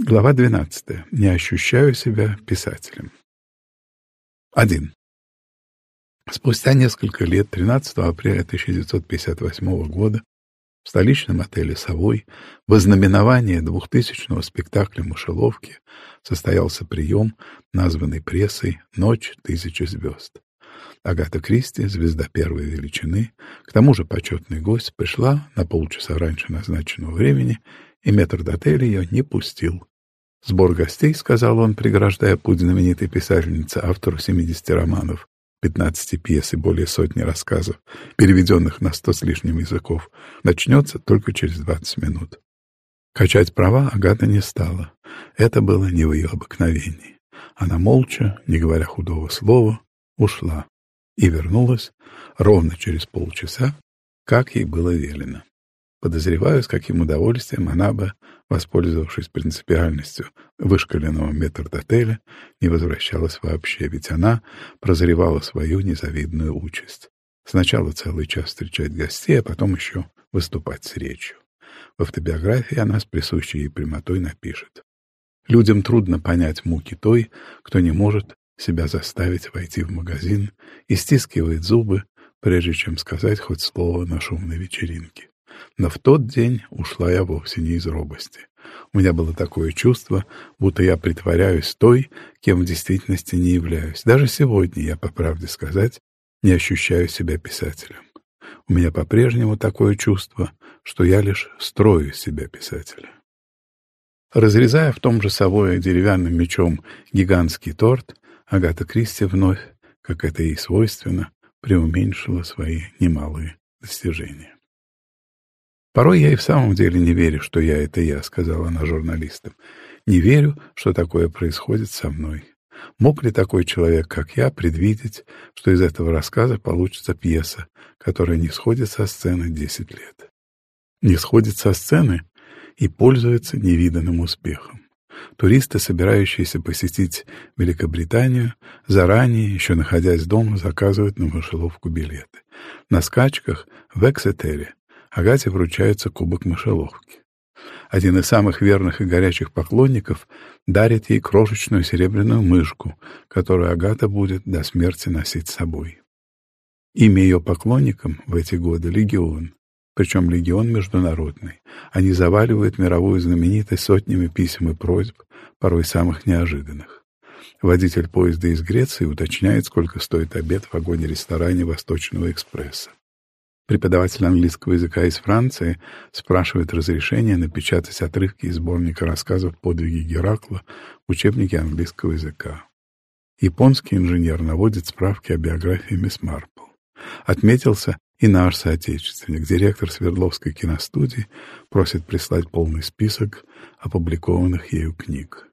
Глава 12. Не ощущаю себя писателем. 1. Спустя несколько лет, 13 апреля 1958 года, в столичном отеле «Совой» в ознаменование двухтысячного спектакля «Мышеловки» состоялся прием, названный прессой «Ночь тысячи звезд». Агата Кристи, звезда первой величины, к тому же почетный гость, пришла на полчаса раньше назначенного времени, и метрдотель ее не пустил. «Сбор гостей», — сказал он, преграждая путь знаменитой писательнице, автору 70 романов, 15 пьес и более сотни рассказов, переведенных на сто с лишним языков, начнется только через 20 минут. Качать права Агата не стала. Это было не в ее обыкновении. Она молча, не говоря худого слова, ушла и вернулась ровно через полчаса, как ей было велено. Подозреваю, с каким удовольствием она бы, воспользовавшись принципиальностью вышкаленного метрдотеля, не возвращалась вообще, ведь она прозревала свою незавидную участь. Сначала целый час встречать гостей, а потом еще выступать с речью. В автобиографии она с присущей ей прямотой напишет. Людям трудно понять муки той, кто не может себя заставить войти в магазин и стискивает зубы, прежде чем сказать хоть слово на шумной вечеринке. Но в тот день ушла я вовсе не из робости. У меня было такое чувство, будто я притворяюсь той, кем в действительности не являюсь. Даже сегодня я, по правде сказать, не ощущаю себя писателем. У меня по-прежнему такое чувство, что я лишь строю себя писателя. Разрезая в том же совое деревянным мечом гигантский торт, Агата Кристи вновь, как это ей свойственно, преуменьшила свои немалые достижения. «Порой я и в самом деле не верю, что я — это я», — сказала она журналистам. «Не верю, что такое происходит со мной. Мог ли такой человек, как я, предвидеть, что из этого рассказа получится пьеса, которая не сходит со сцены десять лет? Не сходит со сцены и пользуется невиданным успехом. Туристы, собирающиеся посетить Великобританию, заранее, еще находясь дома, заказывают на мышеловку билеты. На скачках в Эксетере Агате вручается кубок мышеловки. Один из самых верных и горячих поклонников дарит ей крошечную серебряную мышку, которую Агата будет до смерти носить с собой. Имя ее поклонникам в эти годы — Легион, причем Легион международный. Они заваливают мировую знаменитость сотнями писем и просьб, порой самых неожиданных. Водитель поезда из Греции уточняет, сколько стоит обед в вагоне-ресторане Восточного экспресса. Преподаватель английского языка из Франции спрашивает разрешения напечатать отрывки из сборника рассказов «Подвиги Геракла» в учебнике английского языка. Японский инженер наводит справки о биографии мисс Марпл. Отметился и наш соотечественник, директор Свердловской киностудии, просит прислать полный список опубликованных ею книг.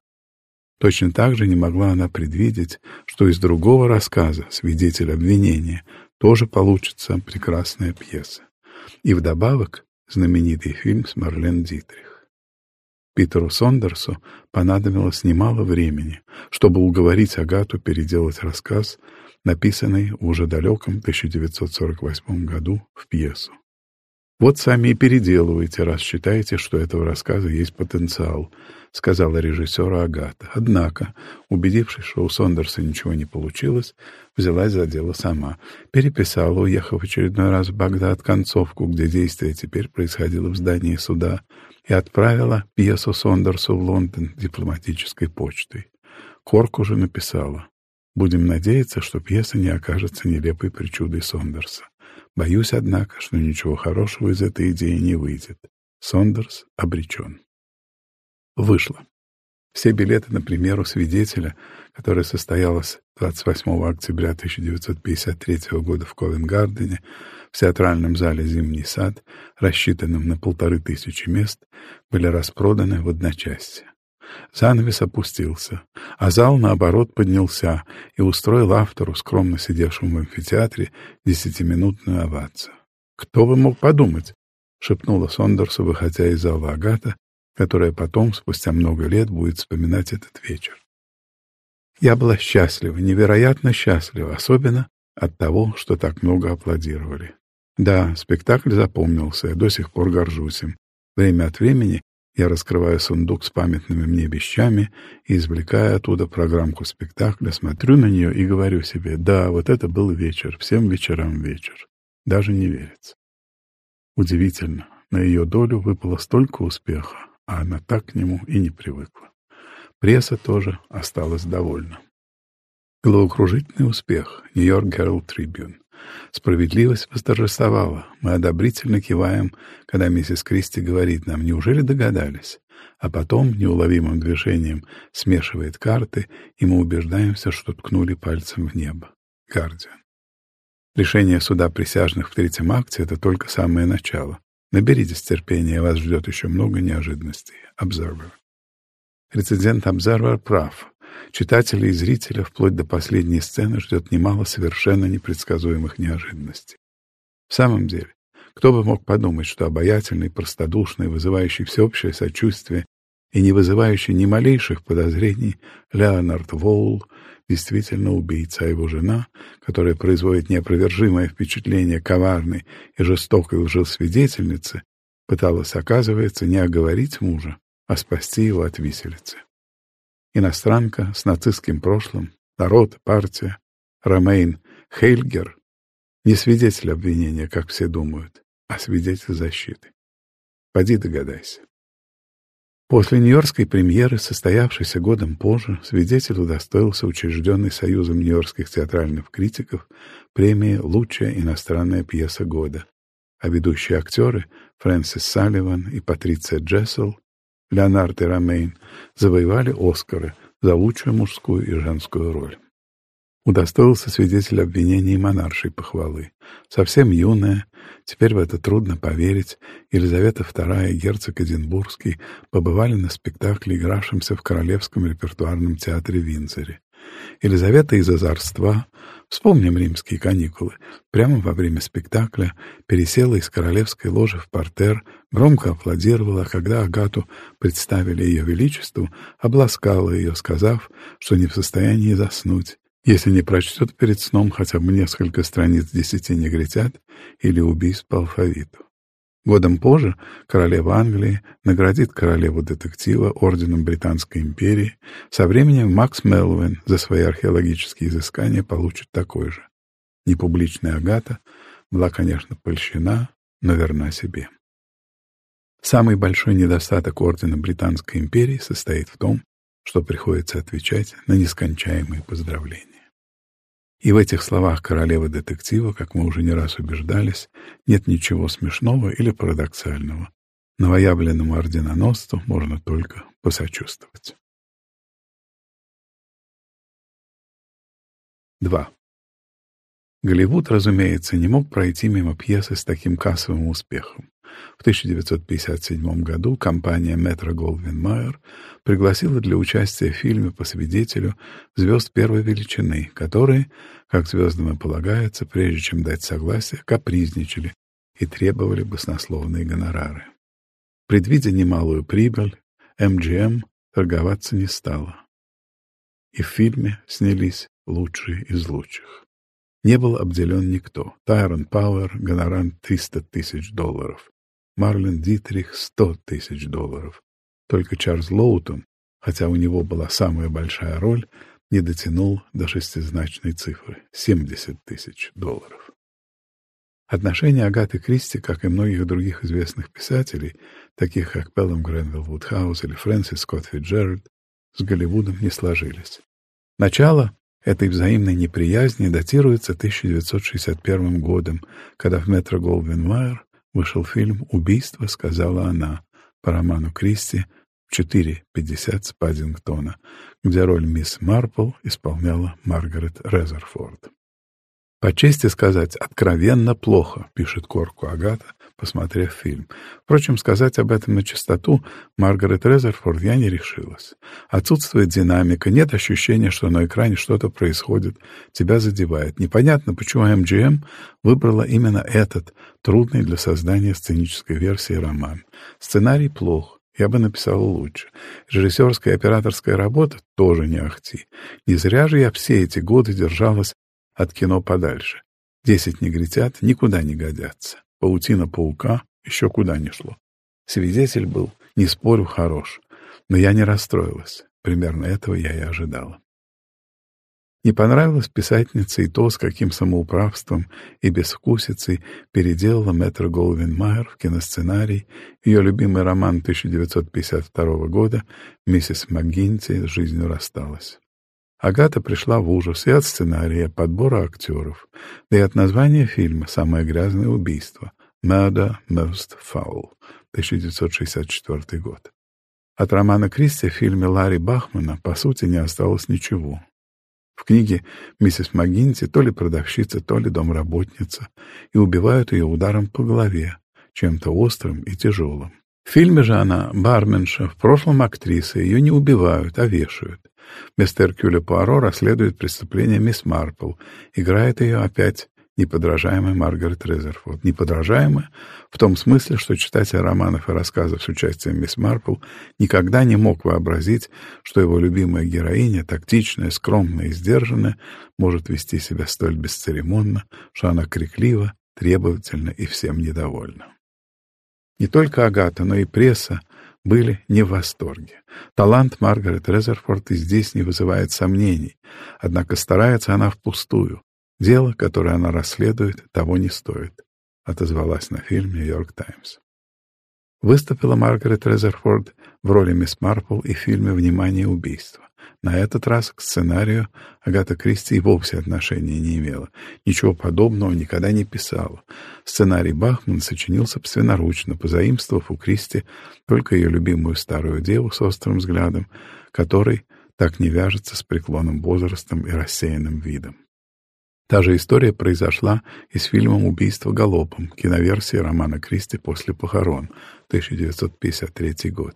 Точно так же не могла она предвидеть, что из другого рассказа «Свидетель обвинения» тоже получится прекрасная пьеса. И вдобавок знаменитый фильм с Марлен Дитрих. Питеру Сондерсу понадобилось немало времени, чтобы уговорить Агату переделать рассказ, написанный в уже далеком 1948 году в пьесу. Вот сами и переделывайте, раз считаете, что этого рассказа есть потенциал, — сказала режиссеру Агата. Однако, убедившись, что у Сондерса ничего не получилось, взялась за дело сама. Переписала, уехав очередной раз в Багдад, концовку, где действие теперь происходило в здании суда, и отправила пьесу Сондерсу в Лондон дипломатической почтой. Корк уже написала. Будем надеяться, что пьеса не окажется нелепой причудой Сондерса. Боюсь, однако, что ничего хорошего из этой идеи не выйдет. Сондерс обречен вышло. Все билеты на премьеру «Свидетеля», которая состоялась 28 октября 1953 года в Ковенгардене, в театральном зале «Зимний сад», рассчитанном на полторы тысячи мест, были распроданы в одночасье. Занавес опустился, а зал, наоборот, поднялся и устроил автору, скромно сидевшему в амфитеатре, десятиминутную овацию. «Кто бы мог подумать?» — шепнула Сондерсу, выходя из зала Агата, которая потом, спустя много лет, будет вспоминать этот вечер. Я была счастлива, невероятно счастлива, особенно от того, что так много аплодировали. Да, спектакль запомнился, я до сих пор горжусь им. Время от времени Я раскрываю сундук с памятными мне вещами и, извлекая оттуда программку спектакля, смотрю на нее и говорю себе, да, вот это был вечер, всем вечерам вечер. Даже не верится. Удивительно, на ее долю выпало столько успеха, а она так к нему и не привыкла. Пресса тоже осталась довольна. Головокружительный успех. Нью-Йорк Herald Tribune. Справедливость восторжествовала. Мы одобрительно киваем, когда миссис Кристи говорит нам, неужели догадались? А потом неуловимым движением смешивает карты, и мы убеждаемся, что ткнули пальцем в небо. Гардиан. Решение суда присяжных в третьем акте — это только самое начало. Наберитесь терпения, вас ждет еще много неожиданностей. Обзорвер. Рецидент Обзорвер прав. Читателя и зрителя вплоть до последней сцены ждет немало совершенно непредсказуемых неожиданностей. В самом деле, кто бы мог подумать, что обаятельный, простодушный, вызывающий всеобщее сочувствие и не вызывающий ни малейших подозрений Леонард Воул действительно убийца, а его жена, которая производит неопровержимое впечатление коварной и жестокой лжесвидетельницы, пыталась, оказывается, не оговорить мужа, а спасти его от виселицы. Иностранка с нацистским прошлым, народ, партия, Ромейн Хейльгер не свидетель обвинения, как все думают, а свидетель защиты. Поди догадайся. После Нью-Йоркской премьеры, состоявшейся годом позже, свидетель удостоился учрежденной Союзом нью-йоркских театральных критиков премии «Лучшая иностранная пьеса года», а ведущие актеры Фрэнсис Салливан и Патриция Джессел Леонард и Ромейн завоевали Оскары за лучшую мужскую и женскую роль. Удостоился свидетель обвинений монаршей похвалы. Совсем юная, теперь в это трудно поверить, Елизавета II герцог Эдинбургский побывали на спектакле, игравшемся в Королевском репертуарном театре в. Елизавета из озорства, вспомним римские каникулы, прямо во время спектакля пересела из королевской ложи в портер, громко аплодировала, а когда Агату представили ее величеству, обласкала ее, сказав, что не в состоянии заснуть, если не прочтет перед сном хотя бы несколько страниц десяти негритят или убийств по алфавиту. Годом позже королева Англии наградит королеву детектива орденом Британской империи. Со временем Макс Мелвин за свои археологические изыскания получит такой же. Непубличная Агата была, конечно, польщена, но верна себе. Самый большой недостаток ордена Британской империи состоит в том, что приходится отвечать на нескончаемые поздравления. И в этих словах королевы детектива, как мы уже не раз убеждались, нет ничего смешного или парадоксального. Новоявленному орденоносцу можно только посочувствовать. 2. Голливуд, разумеется, не мог пройти мимо пьесы с таким кассовым успехом. В 1957 году компания Metro Goldwyn Mayer пригласила для участия в фильме по свидетелю звезд первой величины, которые, как звездам и полагается, прежде чем дать согласие, капризничали и требовали баснословные гонорары. Предвидя немалую прибыль, MGM торговаться не стала. И в фильме снялись лучшие из лучших. Не был обделен никто. Тайрон Пауэр, гонорар 300 тысяч долларов. Марлен Дитрих — сто тысяч долларов. Только Чарльз Лоутон, хотя у него была самая большая роль, не дотянул до шестизначной цифры — 70 тысяч долларов. Отношения Агаты Кристи, как и многих других известных писателей, таких как Пеллом Гренвилл Вудхаус или Фрэнсис Скотт Фитджеральд, с Голливудом не сложились. Начало этой взаимной неприязни датируется 1961 годом, когда в метро Голдвин Майер вышел фильм «Убийство», сказала она, по роману Кристи в 4.50 с Паддингтона, где роль мисс Марпл исполняла Маргарет Резерфорд. По чести сказать, откровенно плохо, пишет Корку Агата, посмотрев фильм. Впрочем, сказать об этом на чистоту Маргарет Резерфорд я не решилась. Отсутствует динамика, нет ощущения, что на экране что-то происходит, тебя задевает. Непонятно, почему MGM выбрала именно этот, трудный для создания сценической версии роман. Сценарий плох, я бы написал лучше. Режиссерская и операторская работа тоже не ахти. Не зря же я все эти годы держалась от кино подальше. Десять негритят никуда не годятся. Паутина паука еще куда не шло. Свидетель был Не спорю, хорош. Но я не расстроилась. Примерно этого я и ожидала. Не понравилось писательнице и то, с каким самоуправством и безвкусицей переделала мэтр Голвин Майер в киносценарий ее любимый роман 1952 года «Миссис МакГинти с жизнью рассталась». Агата пришла в ужас и от сценария, подбора актеров, да и от названия фильма «Самое грязное убийство» «Murder Most Foul» 1964 год. От романа Кристи в фильме Ларри Бахмана, по сути, не осталось ничего. В книге миссис МакГинти то ли продавщица, то ли домработница, и убивают ее ударом по голове, чем-то острым и тяжелым. В фильме же она барменша, в прошлом актриса, ее не убивают, а вешают. Вместо Эркюля Пуаро расследует преступление мисс Марпл, играет ее опять неподражаемая Маргарет Резерфорд. Неподражаемая в том смысле, что читатель романов и рассказов с участием мисс Марпл никогда не мог вообразить, что его любимая героиня, тактичная, скромная и сдержанная, может вести себя столь бесцеремонно, что она криклива, требовательна и всем недовольна. Не только Агата, но и пресса были не в восторге. Талант Маргарет Резерфорд и здесь не вызывает сомнений, однако старается она впустую. Дело, которое она расследует, того не стоит, отозвалась на фильм «Нью-Йорк Таймс». Выступила Маргарет Резерфорд в роли мисс Марпл и в фильме «Внимание! Убийство». На этот раз к сценарию Агата Кристи и вовсе отношения не имела. Ничего подобного никогда не писала. Сценарий Бахман сочинил собственноручно, позаимствовав у Кристи только ее любимую старую деву с острым взглядом, который так не вяжется с преклонным возрастом и рассеянным видом. Та же история произошла и с фильмом «Убийство галопом», киноверсии романа Кристи «После похорон», 1953 год.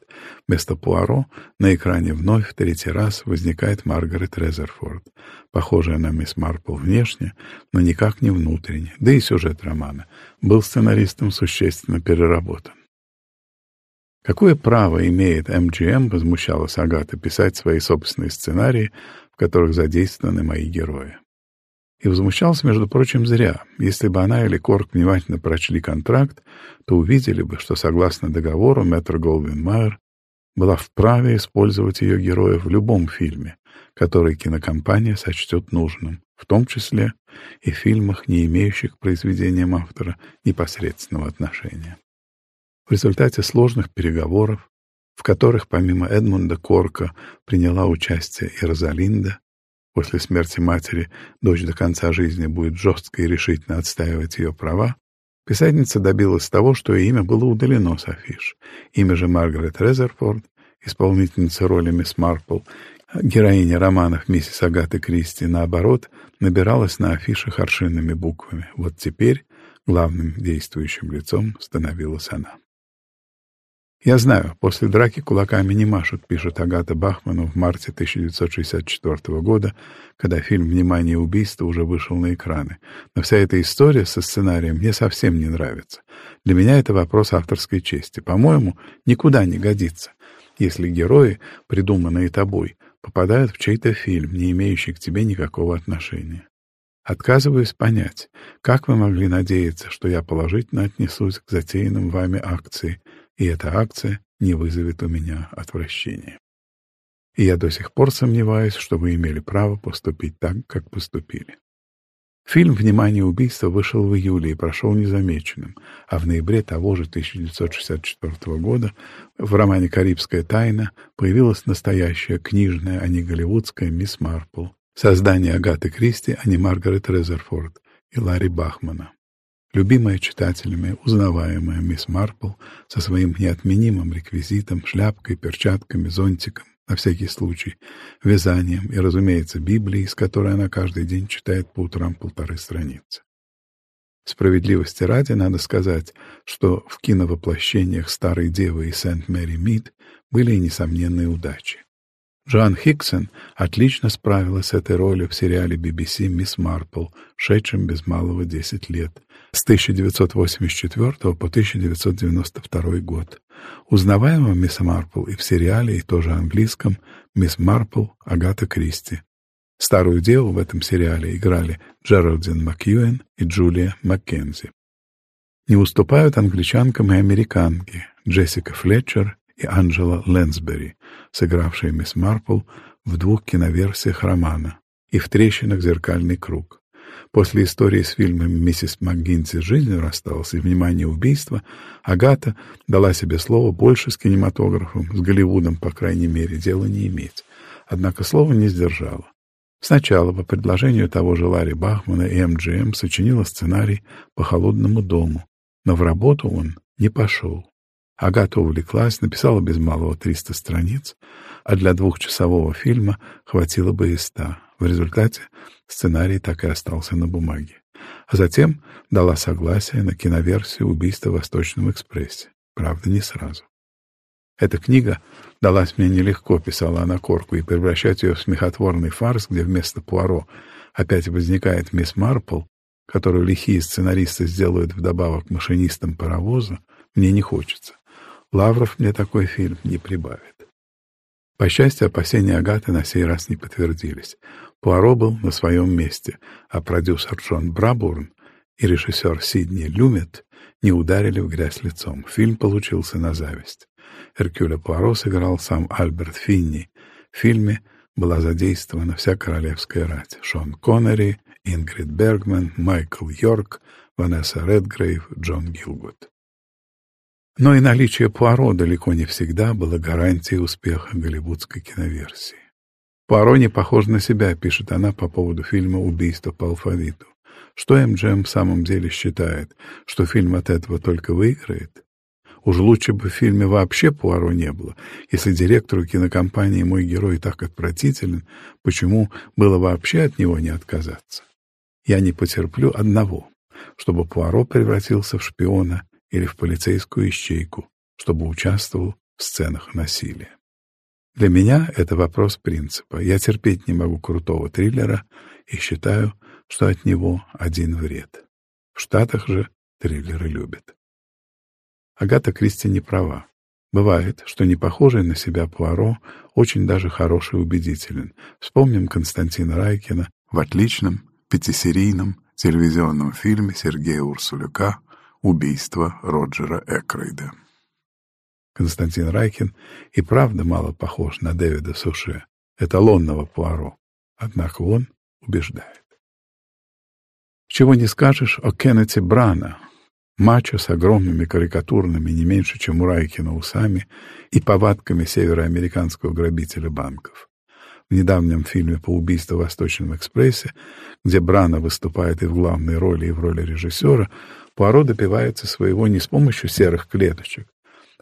Вместо Пуаро на экране вновь в третий раз возникает Маргарет Резерфорд, похожая на мисс Марпл внешне, но никак не внутренне, да и сюжет романа был сценаристом существенно переработан. Какое право имеет МГМ, возмущалась Агата, писать свои собственные сценарии, в которых задействованы мои герои? И возмущался, между прочим, зря. Если бы она или Корк внимательно прочли контракт, то увидели бы, что, согласно договору, мэтр Голвин Майер была вправе использовать ее героя в любом фильме, который кинокомпания сочтет нужным, в том числе и в фильмах, не имеющих к произведениям автора непосредственного отношения. В результате сложных переговоров, в которых помимо Эдмунда Корка приняла участие и Розалинда, После смерти матери дочь до конца жизни будет жестко и решительно отстаивать ее права, писательница добилась того, что ее имя было удалено с афиш. Имя же Маргарет Резерфорд, исполнительница роли мисс Марпл, героиня романов миссис Агаты Кристи, наоборот, набиралась на афишах аршинными буквами. Вот теперь главным действующим лицом становилась она. «Я знаю, после драки кулаками не машут», — пишет Агата Бахману в марте 1964 года, когда фильм «Внимание! Убийство» уже вышел на экраны. Но вся эта история со сценарием мне совсем не нравится. Для меня это вопрос авторской чести. По-моему, никуда не годится, если герои, придуманные тобой, попадают в чей-то фильм, не имеющий к тебе никакого отношения. Отказываюсь понять, как вы могли надеяться, что я положительно отнесусь к затеянным вами акции — и эта акция не вызовет у меня отвращения. И я до сих пор сомневаюсь, что вы имели право поступить так, как поступили. Фильм «Внимание! Убийство» вышел в июле и прошел незамеченным, а в ноябре того же 1964 года в романе «Карибская тайна» появилась настоящая книжная, а не голливудская «Мисс Марпл», создание Агаты Кристи, а не Маргарет Резерфорд и Ларри Бахмана. Любимая читателями, узнаваемая мисс Марпл со своим неотменимым реквизитом, шляпкой, перчатками, зонтиком, на всякий случай, вязанием и, разумеется, Библией, из которой она каждый день читает по утрам полторы страницы. Справедливости ради надо сказать, что в киновоплощениях «Старой Девы» и «Сент-Мэри Мид» были и несомненные удачи. Джоан Хиксон отлично справилась с этой ролью в сериале BBC «Мисс Марпл», шедшем без малого 10 лет, с 1984 по 1992 год. Узнаваема мисс Марпл и в сериале, и тоже английском «Мисс Марпл» Агата Кристи. Старую деву в этом сериале играли Джеральдин Макьюэн и Джулия Маккензи. Не уступают англичанкам и американки Джессика Флетчер и Анджела Лэнсбери, сыгравшие мисс Марпл в двух киноверсиях романа и в «Трещинах зеркальный круг». После истории с фильмом «Миссис МакГинти с жизнью рассталась» и «Внимание убийства» Агата дала себе слово больше с кинематографом, с Голливудом, по крайней мере, дела не иметь. Однако слова не сдержала. Сначала, по предложению того же Ларри Бахмана и МГМ, сочинила сценарий по «Холодному дому», но в работу он не пошел. Агата увлеклась, написала без малого 300 страниц, а для двухчасового фильма хватило бы и ста. В результате сценарий так и остался на бумаге. А затем дала согласие на киноверсию «Убийства в Восточном экспрессе». Правда, не сразу. Эта книга далась мне нелегко, писала она Корку, и превращать ее в смехотворный фарс, где вместо Пуаро опять возникает мисс Марпл, которую лихие сценаристы сделают вдобавок машинистам паровоза, мне не хочется. Лавров мне такой фильм не прибавит. По счастью, опасения Агаты на сей раз не подтвердились. Пуаро был на своем месте, а продюсер Джон Брабурн и режиссер Сидни Люмет не ударили в грязь лицом. Фильм получился на зависть. Эркюля Пуаро сыграл сам Альберт Финни. В фильме была задействована вся королевская рать. Шон Коннери, Ингрид Бергман, Майкл Йорк, Ванесса Редгрейв, Джон Гилгуд. Но и наличие Пуаро далеко не всегда было гарантией успеха голливудской киноверсии. Пуаро не похож на себя, пишет она по поводу фильма «Убийство по алфавиту». Что МГМ в самом деле считает, что фильм от этого только выиграет? Уж лучше бы в фильме вообще Пуаро не было. Если директору кинокомпании мой герой так отвратителен, почему было вообще от него не отказаться? Я не потерплю одного, чтобы Пуаро превратился в шпиона или в полицейскую ищейку, чтобы участвовал в сценах насилия. Для меня это вопрос принципа. Я терпеть не могу крутого триллера и считаю, что от него один вред. В Штатах же триллеры любят. Агата Кристи не права. Бывает, что не похожий на себя Пуаро очень даже хороший и убедителен. Вспомним Константина Райкина в отличном пятисерийном телевизионном фильме Сергея Урсуляка «Убийство Роджера Экрейда». Константин Райкин и правда мало похож на Дэвида Суше, эталонного Пуаро, однако он убеждает. Чего не скажешь о Кеннете Брана, мачо с огромными карикатурными, не меньше, чем у Райкина, усами и повадками североамериканского грабителя банков. В недавнем фильме по убийству в Восточном экспрессе, где Брана выступает и в главной роли, и в роли режиссера, Пуаро добивается своего не с помощью серых клеточек,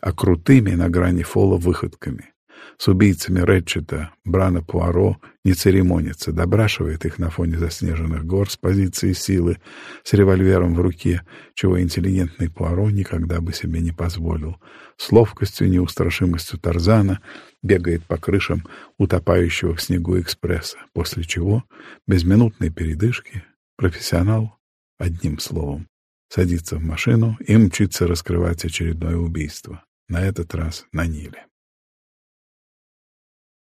а крутыми на грани фола выходками. С убийцами Ретчета Брана Пуаро не церемонится, добрашивает их на фоне заснеженных гор с позиции силы, с револьвером в руке, чего интеллигентный Пуаро никогда бы себе не позволил. С ловкостью неустрашимостью Тарзана бегает по крышам утопающего в снегу экспресса, после чего, без минутной передышки, профессионал, одним словом, садится в машину и мчится раскрывать очередное убийство, на этот раз на Ниле.